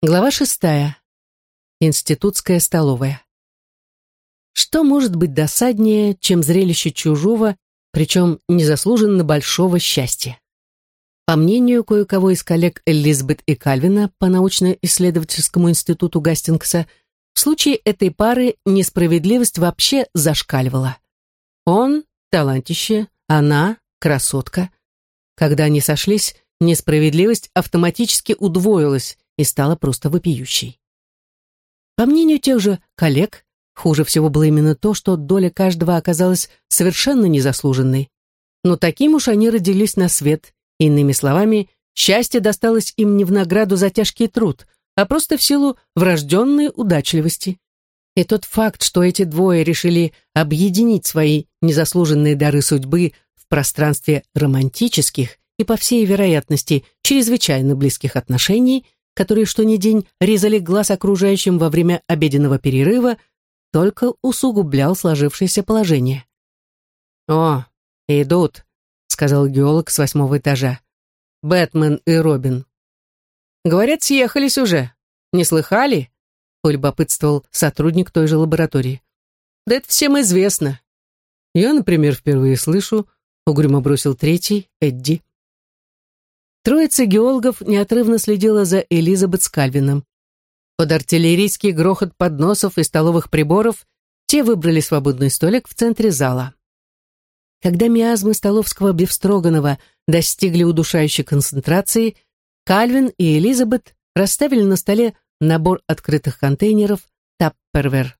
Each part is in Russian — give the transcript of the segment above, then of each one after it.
Глава шестая. Институтская столовая. Что может быть досаднее, чем зрелище чужого, причем незаслуженно большого счастья? По мнению кое-кого из коллег Элизабет и Кальвина по научно-исследовательскому институту Гастингса, в случае этой пары несправедливость вообще зашкаливала. Он – талантище, она – красотка. Когда они сошлись, несправедливость автоматически удвоилась и стала просто вопиющей. По мнению тех же коллег, хуже всего было именно то, что доля каждого оказалась совершенно незаслуженной. Но таким уж они родились на свет, иными словами, счастье досталось им не в награду за тяжкий труд, а просто в силу врожденной удачливости. И тот факт, что эти двое решили объединить свои незаслуженные дары судьбы в пространстве романтических и, по всей вероятности, чрезвычайно близких отношений, которые что ни день резали глаз окружающим во время обеденного перерыва, только усугублял сложившееся положение. «О, идут», — сказал геолог с восьмого этажа. «Бэтмен и Робин». «Говорят, съехались уже. Не слыхали?» — полюбопытствовал сотрудник той же лаборатории. «Да это всем известно». «Я, например, впервые слышу», — угрюмо бросил третий, Эдди. Троица геологов неотрывно следила за Элизабет с Кальвином. Под артиллерийский грохот подносов и столовых приборов те выбрали свободный столик в центре зала. Когда миазмы столовского бифстроганова достигли удушающей концентрации, Кальвин и Элизабет расставили на столе набор открытых контейнеров таппервер.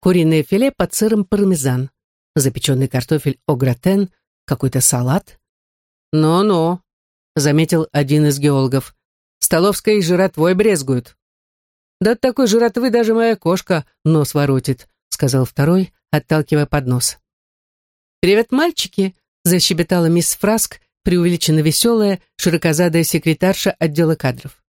Куриное филе под сыром пармезан, запеченный картофель огратен, какой-то салат. «Ну-ну», заметил один из геологов. «Столовской жратвой брезгуют». «Да от такой жратвы даже моя кошка нос воротит», сказал второй, отталкивая поднос. «Привет, мальчики!» защебетала мисс Фраск, преувеличенно веселая, широкозадая секретарша отдела кадров.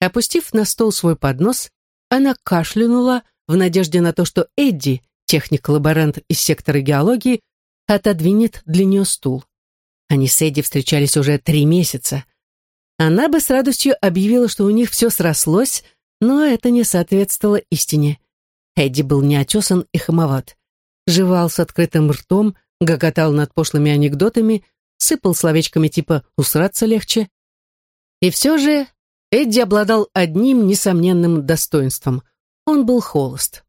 Опустив на стол свой поднос, она кашлянула в надежде на то, что Эдди, техник-лаборант из сектора геологии, отодвинет для нее стул. Они с Эдди встречались уже три месяца. Она бы с радостью объявила, что у них все срослось, но это не соответствовало истине. Эдди был неотесан и хамоват. Жевал с открытым ртом, гоготал над пошлыми анекдотами, сыпал словечками типа «усраться легче». И все же Эдди обладал одним несомненным достоинством. Он был холост.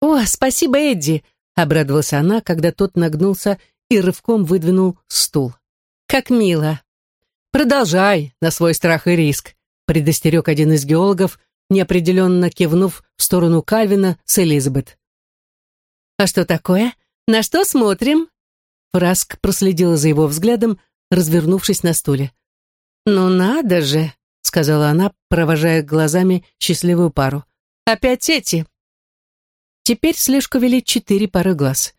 «О, спасибо, Эдди!» — обрадовалась она, когда тот нагнулся и рывком выдвинул стул. «Как мило!» «Продолжай на свой страх и риск», предостерег один из геологов, неопределенно кивнув в сторону Кальвина с Элизабет. «А что такое? На что смотрим?» Фраск проследила за его взглядом, развернувшись на стуле. «Ну надо же!» — сказала она, провожая глазами счастливую пару. «Опять эти!» Теперь слежку вели четыре пары глаз.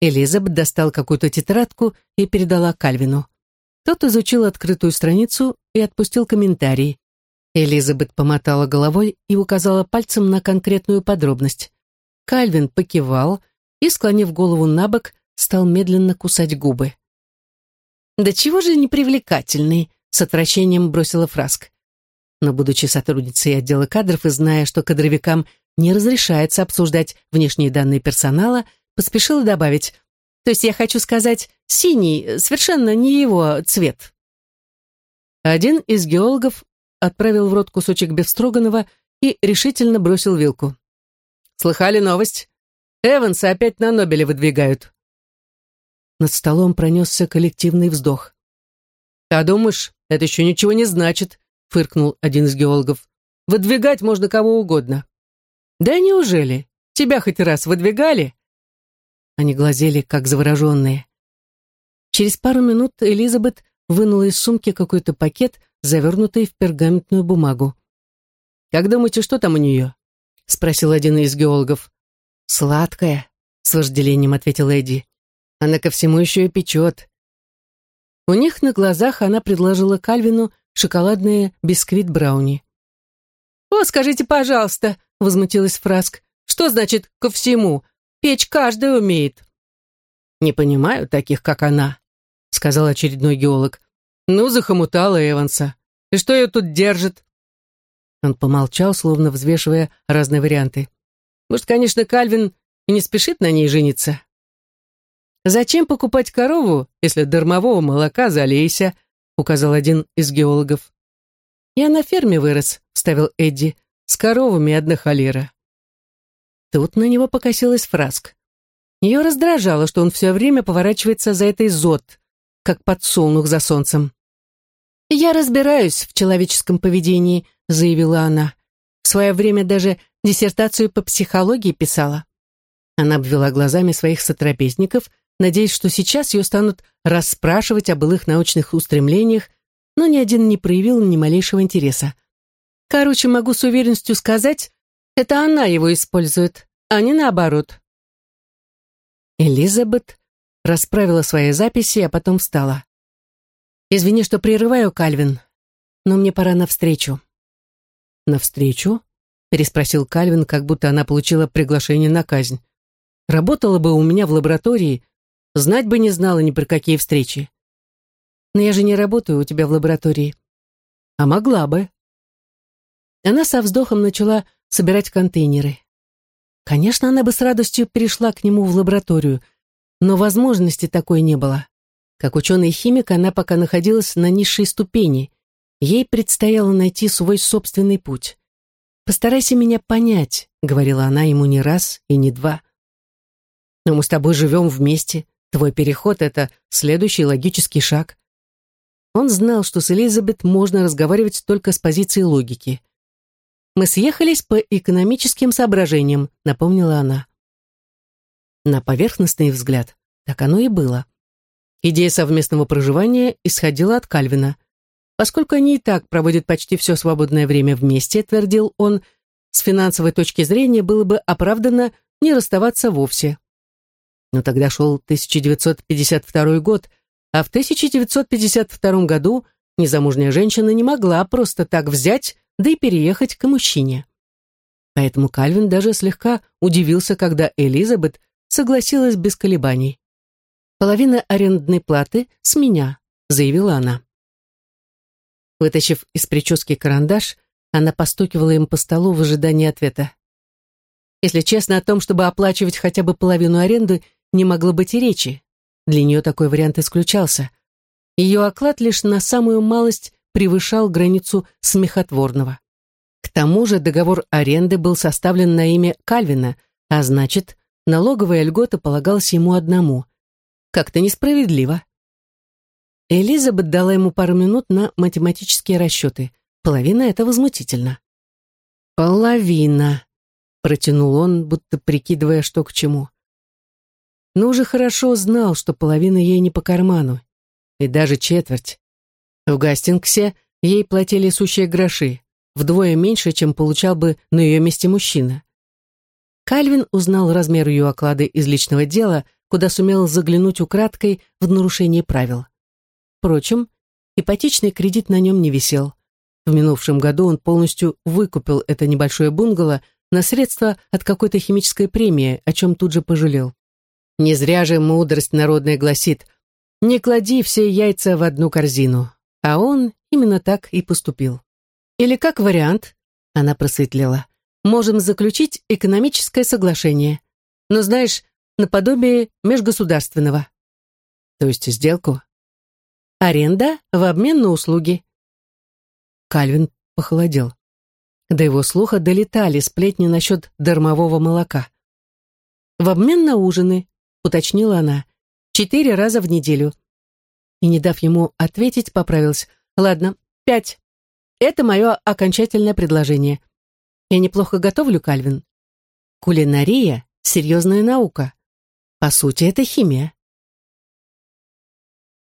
Элизабет достал какую-то тетрадку и передала Кальвину. Тот изучил открытую страницу и отпустил комментарий. Элизабет помотала головой и указала пальцем на конкретную подробность. Кальвин покивал и, склонив голову на бок, стал медленно кусать губы. «Да чего же непривлекательный?» — с отвращением бросила Фраск. Но, будучи сотрудницей отдела кадров и зная, что кадровикам не разрешается обсуждать внешние данные персонала, Поспешила добавить. То есть я хочу сказать, синий, совершенно не его цвет. Один из геологов отправил в рот кусочек бефстроганова и решительно бросил вилку. «Слыхали новость? Эванса опять на Нобеле выдвигают». Над столом пронесся коллективный вздох. «А думаешь, это еще ничего не значит», — фыркнул один из геологов. «Выдвигать можно кого угодно». «Да неужели? Тебя хоть раз выдвигали?» Они глазели, как завороженные. Через пару минут Элизабет вынула из сумки какой-то пакет, завернутый в пергаментную бумагу. «Как думаете, что там у нее?» — спросил один из геологов. «Сладкое», — с вожделением ответил Эдди. «Она ко всему еще и печет». У них на глазах она предложила Кальвину шоколадные бисквит-брауни. «О, скажите, пожалуйста», — возмутилась Фраск, «что значит «ко всему»? Печь каждый умеет». «Не понимаю таких, как она», — сказал очередной геолог. «Ну, захомутала Эванса. И что ее тут держит?» Он помолчал, словно взвешивая разные варианты. Может, конечно, Кальвин и не спешит на ней жениться. «Зачем покупать корову, если дармового молока залейся?» указал один из геологов. «Я на ферме вырос», — вставил Эдди, — «с коровами одна холера». Тут на него покосилась Фраск. Ее раздражало, что он все время поворачивается за этой зод, как подсолнух за солнцем. «Я разбираюсь в человеческом поведении», — заявила она. «В свое время даже диссертацию по психологии писала». Она обвела глазами своих сотрапезников, надеясь, что сейчас ее станут расспрашивать о былых научных устремлениях, но ни один не проявил ни малейшего интереса. Короче, могу с уверенностью сказать, это она его использует, а не наоборот. Элизабет расправила свои записи, а потом встала. «Извини, что прерываю, Кальвин, но мне пора навстречу». «Навстречу?» — переспросил Кальвин, как будто она получила приглашение на казнь. «Работала бы у меня в лаборатории, знать бы не знала ни про какие встречи». «Но я же не работаю у тебя в лаборатории». «А могла бы». Она со вздохом начала собирать контейнеры. Конечно, она бы с радостью перешла к нему в лабораторию, но возможности такой не было. Как ученый-химик она пока находилась на низшей ступени. Ей предстояло найти свой собственный путь. «Постарайся меня понять», — говорила она ему не раз и не два. «Но мы с тобой живем вместе. Твой переход — это следующий логический шаг». Он знал, что с Элизабет можно разговаривать только с позиции логики. Мы съехались по экономическим соображениям, напомнила она. На поверхностный взгляд, так оно и было. Идея совместного проживания исходила от Кальвина. Поскольку они и так проводят почти все свободное время вместе, твердил он, с финансовой точки зрения было бы оправдано не расставаться вовсе. Но тогда шел 1952 год, а в 1952 году незамужняя женщина не могла просто так взять да и переехать к мужчине. Поэтому Кальвин даже слегка удивился, когда Элизабет согласилась без колебаний. «Половина арендной платы с меня», — заявила она. Вытащив из прически карандаш, она постукивала им по столу в ожидании ответа. Если честно, о том, чтобы оплачивать хотя бы половину аренды, не могло быть и речи. Для нее такой вариант исключался. Ее оклад лишь на самую малость превышал границу смехотворного. К тому же договор аренды был составлен на имя Кальвина, а значит, налоговая льгота полагалась ему одному. Как-то несправедливо. Элизабет дала ему пару минут на математические расчеты. Половина — это возмутительно. «Половина», — протянул он, будто прикидывая, что к чему. Но уже хорошо знал, что половина ей не по карману, и даже четверть. В Гастингсе ей платили сущие гроши, вдвое меньше, чем получал бы на ее месте мужчина. Кальвин узнал размер ее оклада из личного дела, куда сумел заглянуть украдкой в нарушение правил. Впрочем, ипотечный кредит на нем не висел. В минувшем году он полностью выкупил это небольшое бунгало на средства от какой-то химической премии, о чем тут же пожалел. Не зря же мудрость народная гласит «Не клади все яйца в одну корзину». А он именно так и поступил. Или как вариант, она просветлела, можем заключить экономическое соглашение. Но знаешь, наподобие межгосударственного. То есть сделку? Аренда в обмен на услуги. Кальвин похолодел. До его слуха долетали сплетни насчет дармового молока. «В обмен на ужины», — уточнила она, — «четыре раза в неделю и, не дав ему ответить, поправилась. «Ладно, пять. Это мое окончательное предложение. Я неплохо готовлю, Кальвин. Кулинария — серьезная наука. По сути, это химия».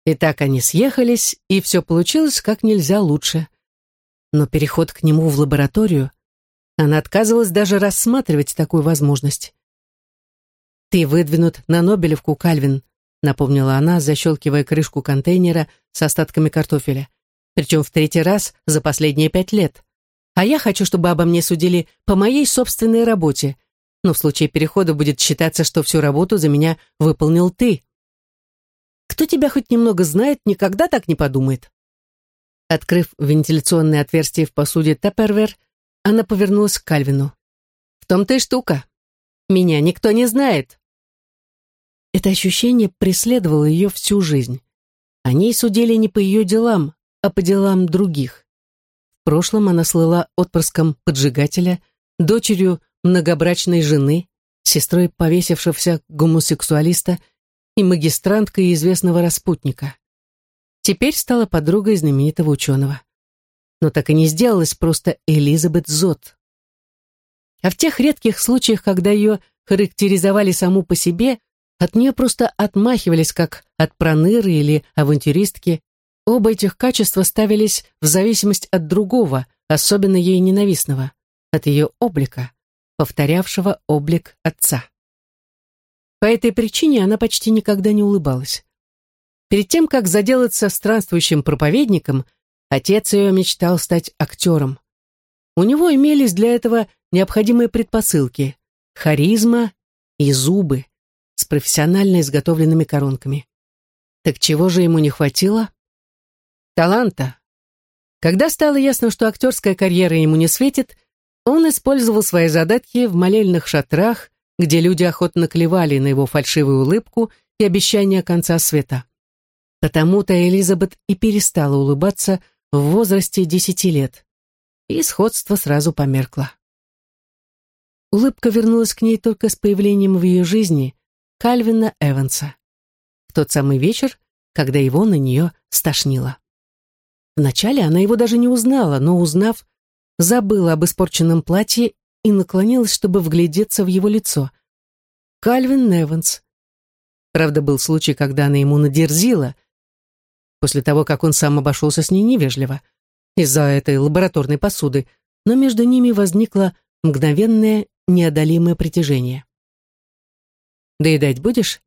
И так они съехались, и все получилось как нельзя лучше. Но переход к нему в лабораторию, она отказывалась даже рассматривать такую возможность. «Ты выдвинут на Нобелевку, Кальвин», напомнила она, защелкивая крышку контейнера с остатками картофеля. Причем в третий раз за последние пять лет. А я хочу, чтобы обо мне судили по моей собственной работе. Но в случае перехода будет считаться, что всю работу за меня выполнил ты. Кто тебя хоть немного знает, никогда так не подумает. Открыв вентиляционное отверстие в посуде Таппервер, Она повернулась к Кальвину. «В том-то и штука. Меня никто не знает». Это ощущение преследовало ее всю жизнь. О ней судили не по ее делам, а по делам других. В прошлом она слыла отпрыском поджигателя, дочерью многобрачной жены, сестрой повесившегося гомосексуалиста и магистранткой известного распутника. Теперь стала подругой знаменитого ученого. Но так и не сделалась просто Элизабет Зот. А в тех редких случаях, когда ее характеризовали саму по себе, от нее просто отмахивались, как от проныры или авантюристки. Оба этих качества ставились в зависимость от другого, особенно ей ненавистного, от ее облика, повторявшего облик отца. По этой причине она почти никогда не улыбалась. Перед тем, как заделаться странствующим проповедником, отец ее мечтал стать актером. У него имелись для этого необходимые предпосылки – харизма и зубы с профессионально изготовленными коронками. Так чего же ему не хватило? Таланта. Когда стало ясно, что актерская карьера ему не светит, он использовал свои задатки в молельных шатрах, где люди охотно клевали на его фальшивую улыбку и обещания конца света. Потому-то Элизабет и перестала улыбаться в возрасте десяти лет. И сходство сразу померкло. Улыбка вернулась к ней только с появлением в ее жизни Кальвина Эванса. В тот самый вечер, когда его на нее стошнило. Вначале она его даже не узнала, но узнав, забыла об испорченном платье и наклонилась, чтобы вглядеться в его лицо. Кальвин Эванс. Правда, был случай, когда она ему надерзила, после того, как он сам обошелся с ней невежливо, из-за этой лабораторной посуды, но между ними возникло мгновенное неодолимое притяжение. «Доедать будешь?»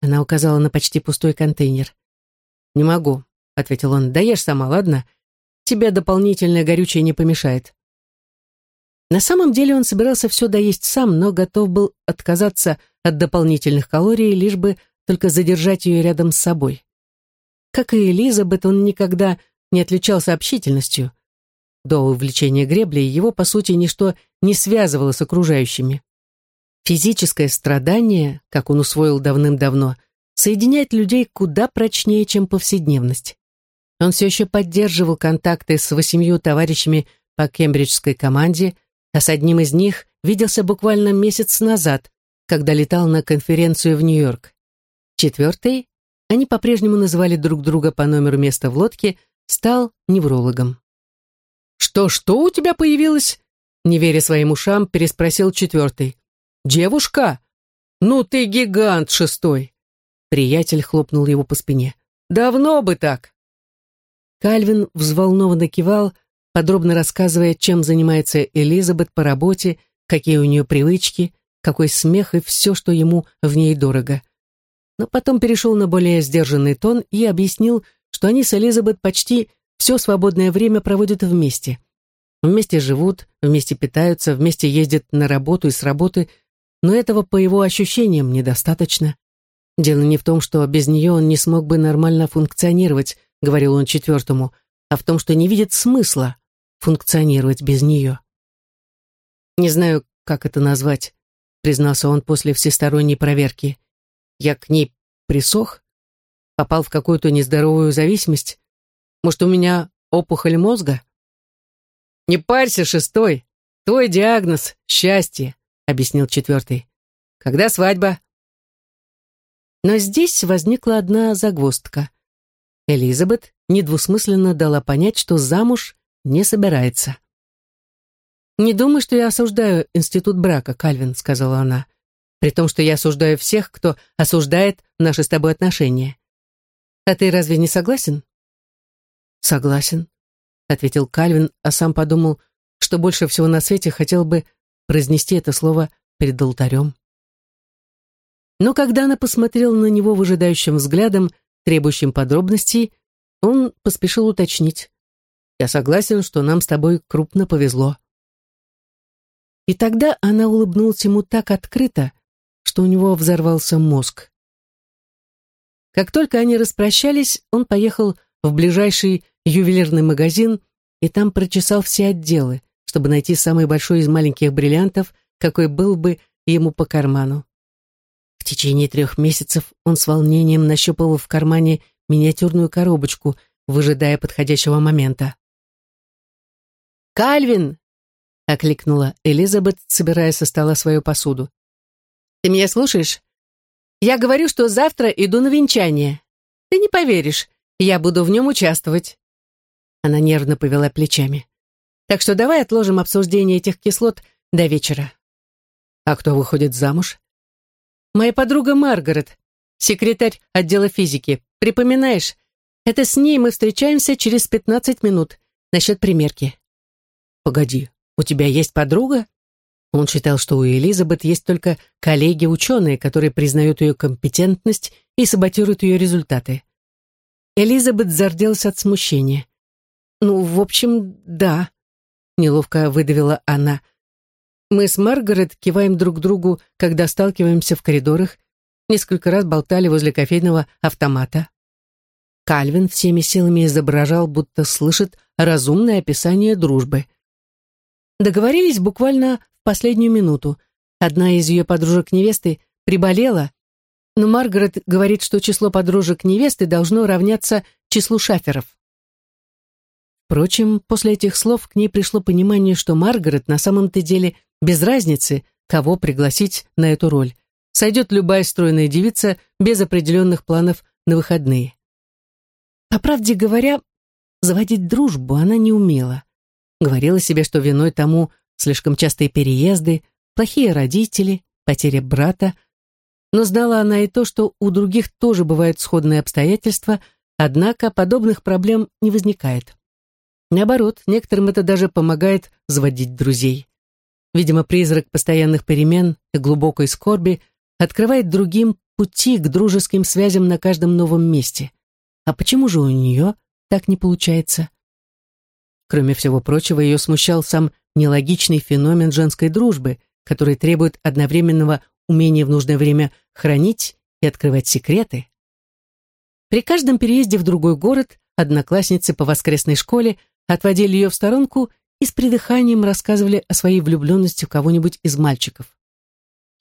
Она указала на почти пустой контейнер. «Не могу», — ответил он. «Доешь сама, ладно? Тебе дополнительное горючее не помешает». На самом деле он собирался все доесть сам, но готов был отказаться от дополнительных калорий, лишь бы только задержать ее рядом с собой. Как и Элизабет, он никогда не отличался общительностью. До увлечения греблей его, по сути, ничто не связывало с окружающими. Физическое страдание, как он усвоил давным-давно, соединяет людей куда прочнее, чем повседневность. Он все еще поддерживал контакты с восемью товарищами по кембриджской команде, а с одним из них виделся буквально месяц назад, когда летал на конференцию в Нью-Йорк. Четвертый, они по-прежнему называли друг друга по номеру места в лодке, стал неврологом. «Что-что у тебя появилось?» Не веря своим ушам, переспросил четвертый. «Девушка? Ну ты гигант шестой!» Приятель хлопнул его по спине. «Давно бы так!» Кальвин взволнованно кивал, подробно рассказывая, чем занимается Элизабет по работе, какие у нее привычки, какой смех и все, что ему в ней дорого. Но потом перешел на более сдержанный тон и объяснил, что они с Элизабет почти все свободное время проводят вместе. Вместе живут, вместе питаются, вместе ездят на работу и с работы – но этого, по его ощущениям, недостаточно. Дело не в том, что без нее он не смог бы нормально функционировать, говорил он четвертому, а в том, что не видит смысла функционировать без нее. Не знаю, как это назвать, признался он после всесторонней проверки. Я к ней присох, попал в какую-то нездоровую зависимость. Может, у меня опухоль мозга? Не парься, шестой. Твой диагноз — счастье объяснил четвертый. «Когда свадьба?» Но здесь возникла одна загвоздка. Элизабет недвусмысленно дала понять, что замуж не собирается. «Не думай, что я осуждаю институт брака, Кальвин», — сказала она, «при том, что я осуждаю всех, кто осуждает наши с тобой отношения. А ты разве не согласен?» «Согласен», — ответил Кальвин, а сам подумал, что больше всего на свете хотел бы произнести это слово перед алтарем. Но когда она посмотрела на него выжидающим взглядом, требующим подробностей, он поспешил уточнить. «Я согласен, что нам с тобой крупно повезло». И тогда она улыбнулась ему так открыто, что у него взорвался мозг. Как только они распрощались, он поехал в ближайший ювелирный магазин и там прочесал все отделы, чтобы найти самый большой из маленьких бриллиантов, какой был бы ему по карману. В течение трех месяцев он с волнением нащупывал в кармане миниатюрную коробочку, выжидая подходящего момента. «Кальвин!» — окликнула Элизабет, собирая со стола свою посуду. «Ты меня слушаешь? Я говорю, что завтра иду на венчание. Ты не поверишь, я буду в нем участвовать». Она нервно повела плечами. «Так что давай отложим обсуждение этих кислот до вечера». «А кто выходит замуж?» «Моя подруга Маргарет, секретарь отдела физики. Припоминаешь? Это с ней мы встречаемся через пятнадцать минут насчет примерки». «Погоди, у тебя есть подруга?» Он считал, что у Элизабет есть только коллеги-ученые, которые признают ее компетентность и саботируют ее результаты. Элизабет зарделась от смущения. «Ну, в общем, да», — неловко выдавила она. Мы с Маргарет киваем друг другу, когда сталкиваемся в коридорах, несколько раз болтали возле кофейного автомата. Кальвин всеми силами изображал, будто слышит разумное описание дружбы. Договорились буквально в последнюю минуту. Одна из ее подружек-невесты приболела, но Маргарет говорит, что число подружек невесты должно равняться числу шаферов. Впрочем, после этих слов к ней пришло понимание, что Маргарет на самом-то деле без разницы, кого пригласить на эту роль. Сойдет любая стройная девица без определенных планов на выходные. По правде говоря, заводить дружбу она не умела. Говорила себе, что виной тому слишком частые переезды, плохие родители, потеря брата. Но знала она и то, что у других тоже бывают сходные обстоятельства, однако подобных проблем не возникает. Наоборот, некоторым это даже помогает заводить друзей. Видимо, призрак постоянных перемен и глубокой скорби открывает другим пути к дружеским связям на каждом новом месте. А почему же у нее так не получается? Кроме всего прочего, ее смущал сам нелогичный феномен женской дружбы, который требует одновременного умения в нужное время хранить и открывать секреты. При каждом переезде в другой город одноклассницы по воскресной школе отводили ее в сторонку и с придыханием рассказывали о своей влюбленности в кого-нибудь из мальчиков.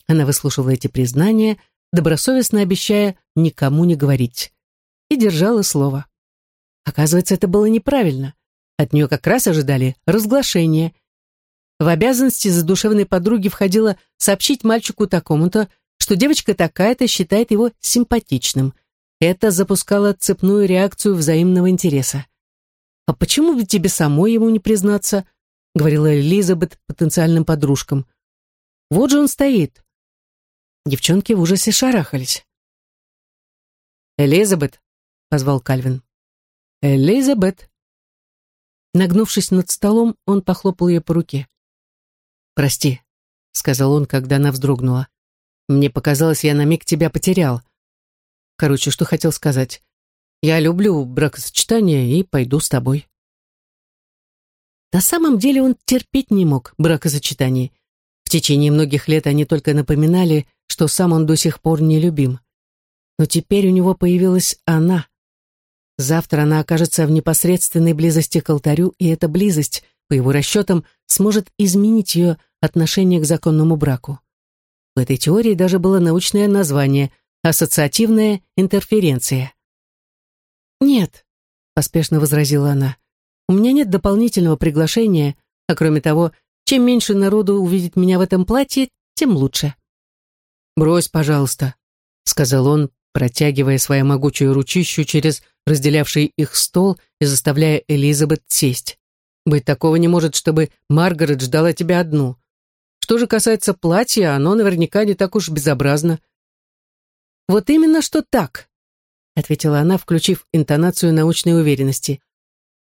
Она выслушивала эти признания, добросовестно обещая никому не говорить, и держала слово. Оказывается, это было неправильно. От нее как раз ожидали разглашения. В обязанности задушевной подруги входило сообщить мальчику такому-то, что девочка такая-то считает его симпатичным. Это запускало цепную реакцию взаимного интереса. «А почему бы тебе самой ему не признаться?» — говорила Элизабет потенциальным подружкам. «Вот же он стоит». Девчонки в ужасе шарахались. «Элизабет», — позвал Кальвин. «Элизабет». Нагнувшись над столом, он похлопал ее по руке. «Прости», — сказал он, когда она вздрогнула. «Мне показалось, я на миг тебя потерял. Короче, что хотел сказать. Я люблю бракосочетание и пойду с тобой. На самом деле он терпеть не мог бракосочетание. В течение многих лет они только напоминали, что сам он до сих пор не любим. Но теперь у него появилась она. Завтра она окажется в непосредственной близости к алтарю, и эта близость, по его расчетам, сможет изменить ее отношение к законному браку. В этой теории даже было научное название «ассоциативная интерференция». «Нет», — поспешно возразила она, — «у меня нет дополнительного приглашения, а кроме того, чем меньше народу увидит меня в этом платье, тем лучше». «Брось, пожалуйста», — сказал он, протягивая свою могучую ручищу через разделявший их стол и заставляя Элизабет сесть. «Быть такого не может, чтобы Маргарет ждала тебя одну. Что же касается платья, оно наверняка не так уж безобразно». «Вот именно что так», ответила она, включив интонацию научной уверенности.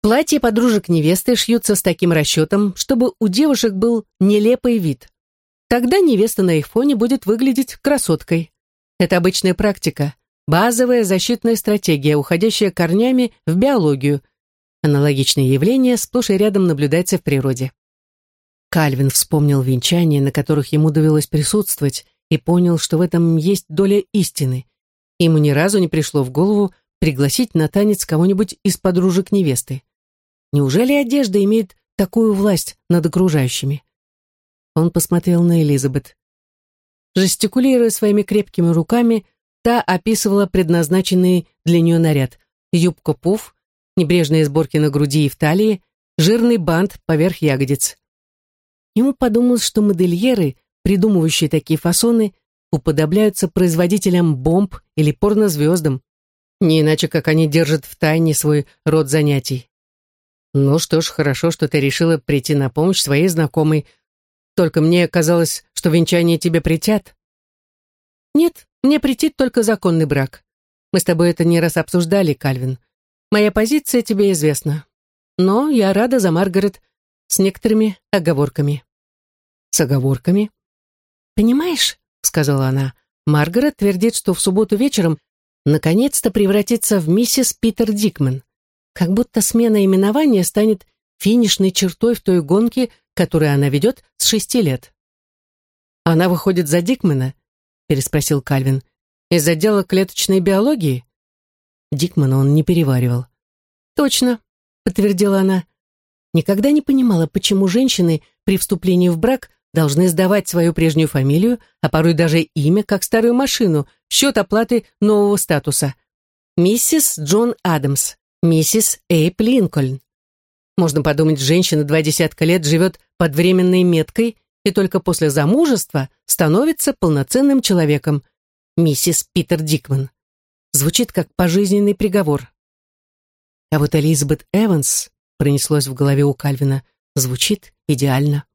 Платья подружек невесты шьются с таким расчетом, чтобы у девушек был нелепый вид. Тогда невеста на их фоне будет выглядеть красоткой. Это обычная практика, базовая защитная стратегия, уходящая корнями в биологию. Аналогичное явление сплошь и рядом наблюдается в природе. Кальвин вспомнил венчания, на которых ему довелось присутствовать, и понял, что в этом есть доля истины. Ему ни разу не пришло в голову пригласить на танец кого-нибудь из подружек невесты. Неужели одежда имеет такую власть над окружающими. Он посмотрел на Элизабет. Жестикулируя своими крепкими руками, та описывала предназначенный для нее наряд. Юбка-пуф, небрежные сборки на груди и в талии, жирный бант поверх ягодиц. Ему подумалось, что модельеры, придумывающие такие фасоны, уподобляются производителям бомб или порнозвездам, не иначе, как они держат в тайне свой род занятий. Ну что ж, хорошо, что ты решила прийти на помощь своей знакомой. Только мне казалось, что венчание тебе притят. Нет, мне претит только законный брак. Мы с тобой это не раз обсуждали, Кальвин. Моя позиция тебе известна. Но я рада за Маргарет с некоторыми оговорками. С оговорками? Понимаешь, сказала она, Маргарет твердит, что в субботу вечером наконец-то превратится в миссис Питер Дикман. Как будто смена именования станет финишной чертой в той гонке, которую она ведет с шести лет. «Она выходит за Дикмана?» — переспросил Кальвин. «Из отдела клеточной биологии?» Дикмана он не переваривал. «Точно», — подтвердила она. Никогда не понимала, почему женщины при вступлении в брак должны сдавать свою прежнюю фамилию, а порой даже имя, как старую машину, в счет оплаты нового статуса. Миссис Джон Адамс, миссис Эйп Линкольн. Можно подумать, женщина два десятка лет живет под временной меткой и только после замужества становится полноценным человеком. Миссис Питер Дикман. Звучит как пожизненный приговор. А вот Элизабет Эванс пронеслось в голове у Кальвина. Звучит идеально.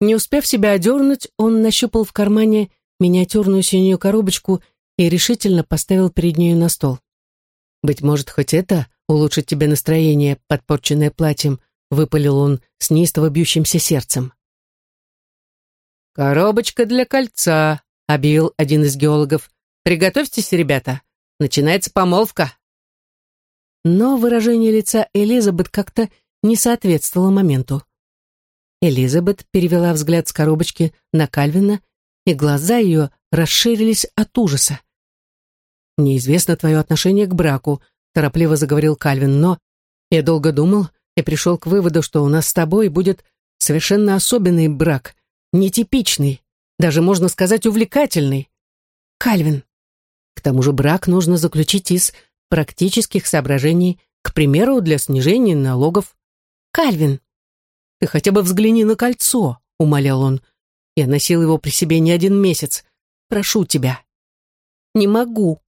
Не успев себя одернуть, он нащупал в кармане миниатюрную синюю коробочку и решительно поставил перед нею на стол. «Быть может, хоть это улучшит тебе настроение, подпорченное платьем», выпалил он с неистово бьющимся сердцем. «Коробочка для кольца», — объявил один из геологов. «Приготовьтесь, ребята. Начинается помолвка». Но выражение лица Элизабет как-то не соответствовало моменту. Элизабет перевела взгляд с коробочки на Кальвина, и глаза ее расширились от ужаса. «Мне известно твое отношение к браку», — торопливо заговорил Кальвин, «но я долго думал и пришел к выводу, что у нас с тобой будет совершенно особенный брак, нетипичный, даже, можно сказать, увлекательный. Кальвин, к тому же брак нужно заключить из практических соображений, к примеру, для снижения налогов. «Кальвин, ты хотя бы взгляни на кольцо», — умолял он. «Я носил его при себе не один месяц. Прошу тебя». «Не могу».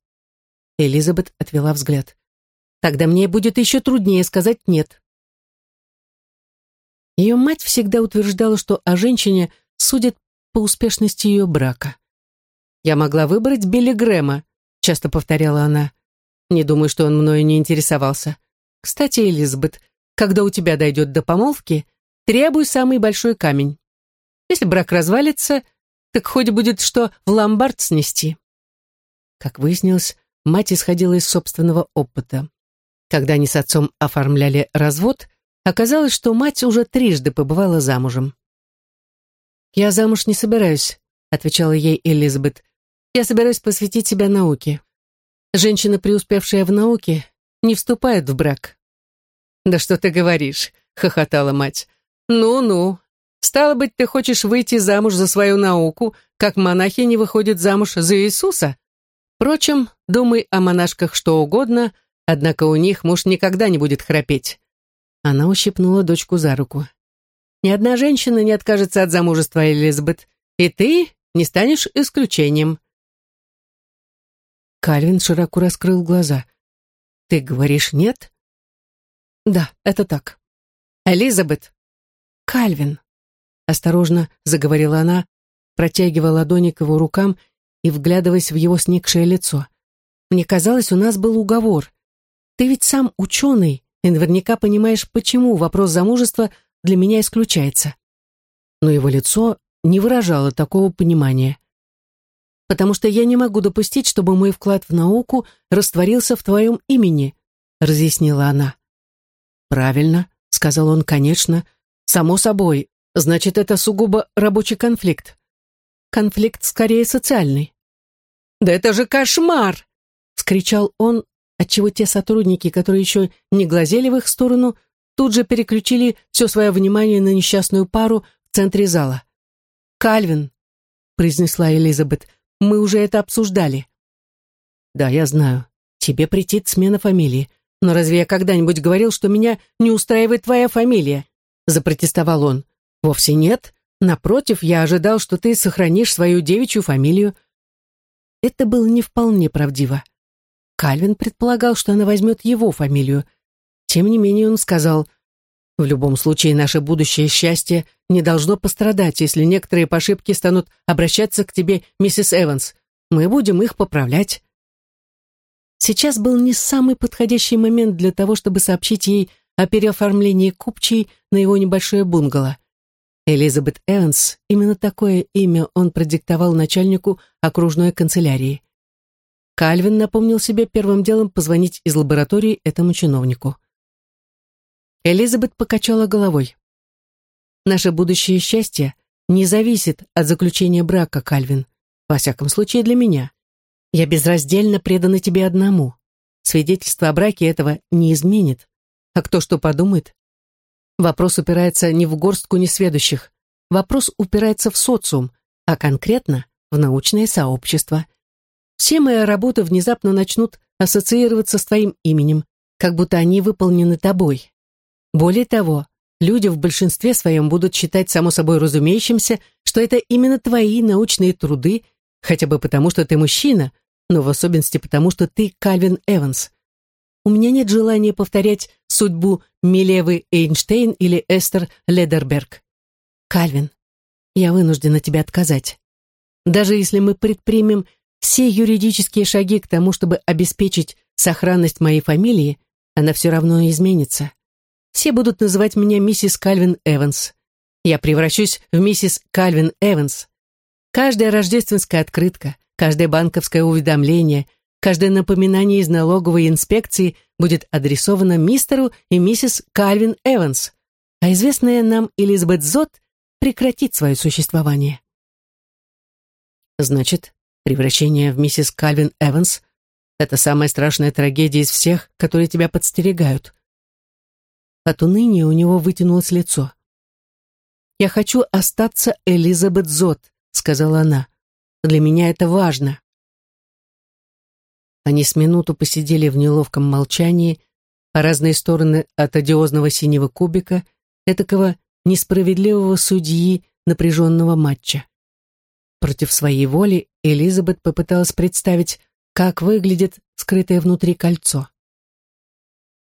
Элизабет отвела взгляд. «Тогда мне будет еще труднее сказать «нет». Ее мать всегда утверждала, что о женщине судят по успешности ее брака. «Я могла выбрать Билли Грэма», — часто повторяла она. Не думаю, что он мною не интересовался. Кстати, Элизабет, когда у тебя дойдет до помолвки, требуй самый большой камень. Если брак развалится, так хоть будет что в ломбард снести. Как выяснилось, мать исходила из собственного опыта. Когда они с отцом оформляли развод, оказалось, что мать уже трижды побывала замужем. «Я замуж не собираюсь», — отвечала ей Элизабет. «Я собираюсь посвятить себя науке. Женщина, преуспевшая в науке, не вступает в брак. «Да что ты говоришь?» — хохотала мать. «Ну-ну. Стало быть, ты хочешь выйти замуж за свою науку, как монахи не выходят замуж за Иисуса? Впрочем, думай о монашках что угодно, однако у них муж никогда не будет храпеть». Она ущипнула дочку за руку. «Ни одна женщина не откажется от замужества, Элизабет, и ты не станешь исключением. Кальвин широко раскрыл глаза. «Ты говоришь нет?» «Да, это так». «Элизабет!» «Кальвин!» Осторожно заговорила она, протягивая ладони к его рукам и вглядываясь в его сникшее лицо. «Мне казалось, у нас был уговор. Ты ведь сам ученый и наверняка понимаешь, почему вопрос замужества для меня исключается». Но его лицо не выражало такого понимания потому что я не могу допустить, чтобы мой вклад в науку растворился в твоем имени», — разъяснила она. «Правильно», — сказал он, — «конечно. Само собой. Значит, это сугубо рабочий конфликт. Конфликт скорее социальный». «Да это же кошмар!» — скричал он, отчего те сотрудники, которые еще не глазели в их сторону, тут же переключили все свое внимание на несчастную пару в центре зала. «Кальвин», — произнесла Элизабет, — «мы уже это обсуждали». «Да, я знаю. Тебе претит смена фамилии. Но разве я когда-нибудь говорил, что меня не устраивает твоя фамилия?» — запротестовал он. «Вовсе нет. Напротив, я ожидал, что ты сохранишь свою девичью фамилию». Это было не вполне правдиво. Кальвин предполагал, что она возьмет его фамилию. Тем не менее он сказал, «В любом случае наше будущее счастье не должно пострадать, если некоторые по ошибке станут обращаться к тебе, миссис Эванс. Мы будем их поправлять». Сейчас был не самый подходящий момент для того, чтобы сообщить ей о переоформлении купчей на его небольшое бунгало. Элизабет Эванс, именно такое имя он продиктовал начальнику окружной канцелярии. Кальвин напомнил себе первым делом позвонить из лаборатории этому чиновнику. Элизабет покачала головой. «Наше будущее счастье не зависит от заключения брака, Кальвин. Во всяком случае, для меня. Я безраздельно предана тебе одному. Свидетельство о браке этого не изменит. А кто что подумает? Вопрос упирается не в горстку несведущих. Вопрос упирается в социум, а конкретно в научное сообщество. Все мои работы внезапно начнут ассоциироваться с твоим именем, как будто они выполнены тобой. Более того, люди в большинстве своем будут считать само собой разумеющимся, что это именно твои научные труды, хотя бы потому, что ты мужчина, но в особенности потому, что ты Кальвин Эванс. У меня нет желания повторять судьбу Милевы Эйнштейн или Эстер Ледерберг. Кальвин, я вынуждена тебе отказать. Даже если мы предпримем все юридические шаги к тому, чтобы обеспечить сохранность моей фамилии, она все равно изменится. Все будут называть меня миссис Кальвин Эванс. Я превращусь в миссис Кальвин Эванс. Каждая рождественская открытка, каждое банковское уведомление, Каждое напоминание из налоговой инспекции будет адресовано мистеру и миссис Кальвин Эванс, а известная нам Элизабет Зот прекратит свое существование. Значит, превращение в миссис Кальвин Эванс — это самая страшная трагедия из всех, которые тебя подстерегают. От уныния у него вытянулось лицо. «Я хочу остаться Элизабет Зот», — сказала она. «Для меня это важно». Они с минуту посидели в неловком молчании по разные стороны от одиозного синего кубика, этакого несправедливого судьи напряженного матча. Против своей воли Элизабет попыталась представить, как выглядит скрытое внутри кольцо.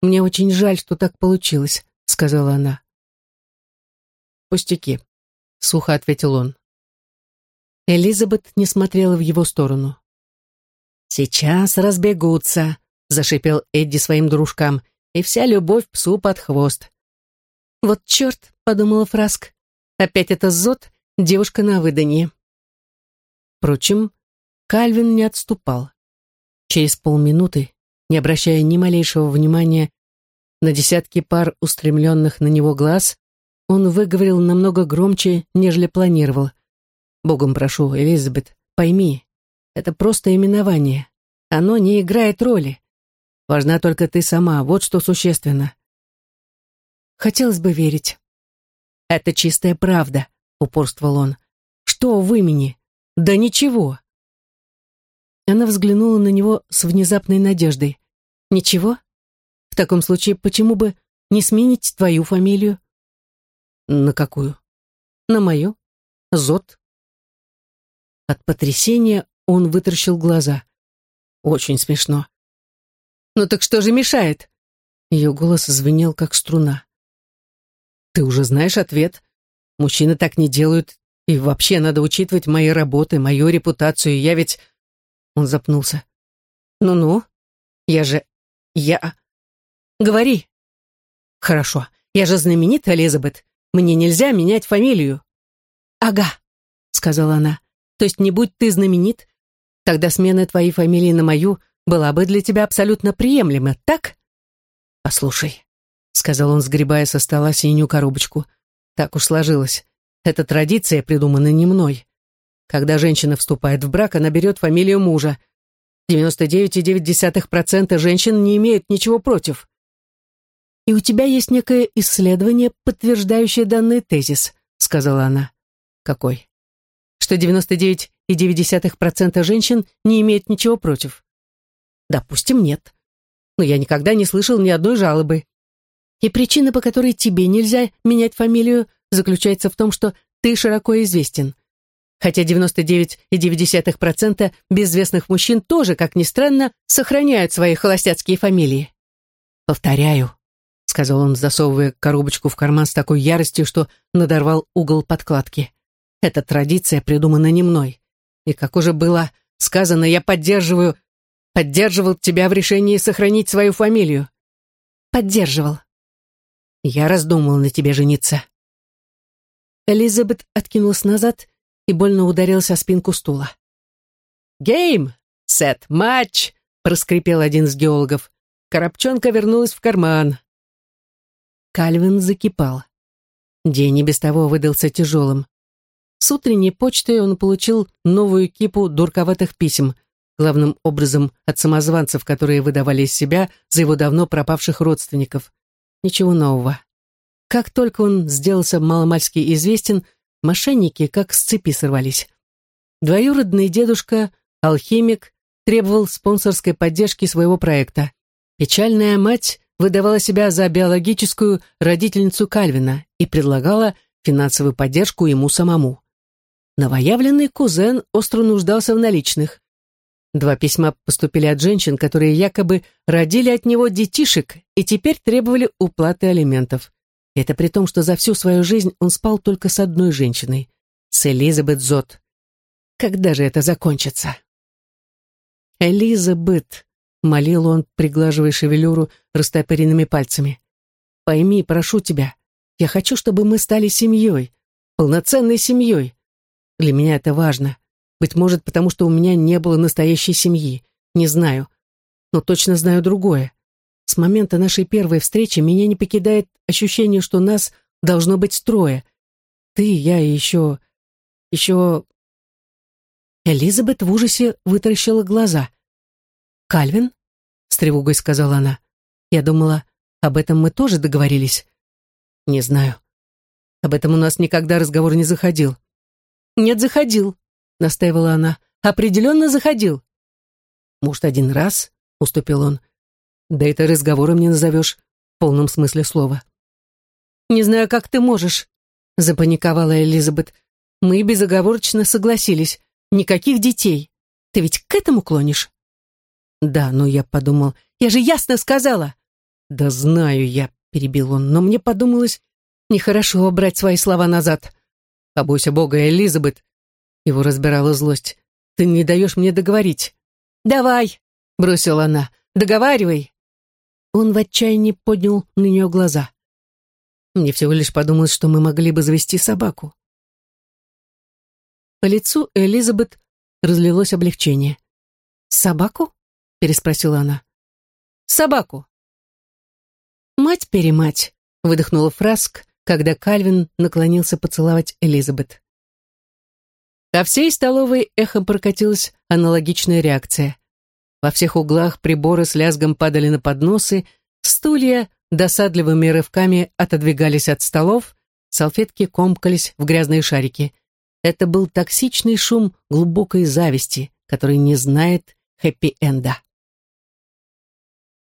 «Мне очень жаль, что так получилось», — сказала она. «Пустяки», — сухо ответил он. Элизабет не смотрела в его сторону. «Сейчас разбегутся», — зашипел Эдди своим дружкам, «и вся любовь псу под хвост». «Вот черт», — подумала Фраск, «опять это Зод, девушка на выданье». Впрочем, Кальвин не отступал. Через полминуты, не обращая ни малейшего внимания на десятки пар устремленных на него глаз, он выговорил намного громче, нежели планировал. «Богом прошу, Элизабет, пойми, это просто именование. Оно не играет роли. Важна только ты сама, вот что существенно. Хотелось бы верить. Это чистая правда, упорствовал он. Что в имени? Да ничего. Она взглянула на него с внезапной надеждой. Ничего? В таком случае, почему бы не сменить твою фамилию? На какую? На мою. Зод. От потрясения он вытаращил глаза. Очень смешно. «Ну так что же мешает?» Ее голос звенел, как струна. «Ты уже знаешь ответ. Мужчины так не делают. И вообще надо учитывать мои работы, мою репутацию. Я ведь...» Он запнулся. «Ну-ну, я же... я...» «Говори». «Хорошо, я же знаменитая, Элизабет. Мне нельзя менять фамилию». «Ага», — сказала она. «То есть не будь ты знаменит, Тогда смена твоей фамилии на мою была бы для тебя абсолютно приемлема, так? Послушай, сказал он, сгребая со стола синюю коробочку. Так уж сложилось. Эта традиция придумана не мной. Когда женщина вступает в брак, она берет фамилию мужа. 99,9% женщин не имеют ничего против. «И у тебя есть некое исследование, подтверждающее данный тезис», — сказала она. «Какой?» «Что 99,9% женщин не имеют ничего против». «Допустим, нет. Но я никогда не слышал ни одной жалобы. И причина, по которой тебе нельзя менять фамилию, заключается в том, что ты широко известен. Хотя 99,9% безвестных мужчин тоже, как ни странно, сохраняют свои холостяцкие фамилии. «Повторяю», — сказал он, засовывая коробочку в карман с такой яростью, что надорвал угол подкладки. «Эта традиция придумана не мной. И, как уже было сказано, я поддерживаю... Поддерживал тебя в решении сохранить свою фамилию. Поддерживал. Я раздумал на тебе жениться. Элизабет откинулась назад и больно ударилась о спинку стула. «Гейм! Сет! Матч!» — проскрипел один из геологов. Коробчонка вернулась в карман. Кальвин закипал. День и без того выдался тяжелым. С утренней почтой он получил новую кипу дурковатых писем, главным образом от самозванцев, которые выдавали из себя за его давно пропавших родственников. Ничего нового. Как только он сделался маломальски известен, мошенники как с цепи сорвались. Двоюродный дедушка, алхимик, требовал спонсорской поддержки своего проекта. Печальная мать выдавала себя за биологическую родительницу Кальвина и предлагала финансовую поддержку ему самому. Новоявленный кузен остро нуждался в наличных. Два письма поступили от женщин, которые якобы родили от него детишек и теперь требовали уплаты алиментов. Это при том, что за всю свою жизнь он спал только с одной женщиной, с Элизабет Зот. Когда же это закончится? «Элизабет», — молил он, приглаживая шевелюру растопыренными пальцами, — «пойми, прошу тебя, я хочу, чтобы мы стали семьей, полноценной семьей. Для меня это важно. Быть может, потому что у меня не было настоящей семьи. Не знаю. Но точно знаю другое. С момента нашей первой встречи меня не покидает ощущение, что нас должно быть трое. Ты, я и еще... еще... Элизабет в ужасе вытаращила глаза. «Кальвин?» — с тревогой сказала она. «Я думала, об этом мы тоже договорились». «Не знаю. Об этом у нас никогда разговор не заходил». «Нет, заходил настаивала она. «Определенно заходил». «Может, один раз?» — уступил он. «Да это разговором не назовешь, в полном смысле слова». «Не знаю, как ты можешь», — запаниковала Элизабет. «Мы безоговорочно согласились. Никаких детей. Ты ведь к этому клонишь?» «Да, но я подумал...» «Я же ясно сказала!» «Да знаю я», — перебил он, «но мне подумалось, нехорошо брать свои слова назад. Побойся Бога, Элизабет, его разбирала злость. «Ты не даешь мне договорить». «Давай!» — бросила она. «Договаривай!» Он в отчаянии поднял на нее глаза. Мне всего лишь подумалось, что мы могли бы завести собаку. По лицу Элизабет разлилось облегчение. «Собаку?» — переспросила она. «Собаку!» «Мать-перемать!» — выдохнула Фраск, когда Кальвин наклонился поцеловать Элизабет. По всей столовой эхом прокатилась аналогичная реакция. Во всех углах приборы с лязгом падали на подносы, стулья досадливыми рывками отодвигались от столов, салфетки комкались в грязные шарики. Это был токсичный шум глубокой зависти, который не знает хэппи-энда.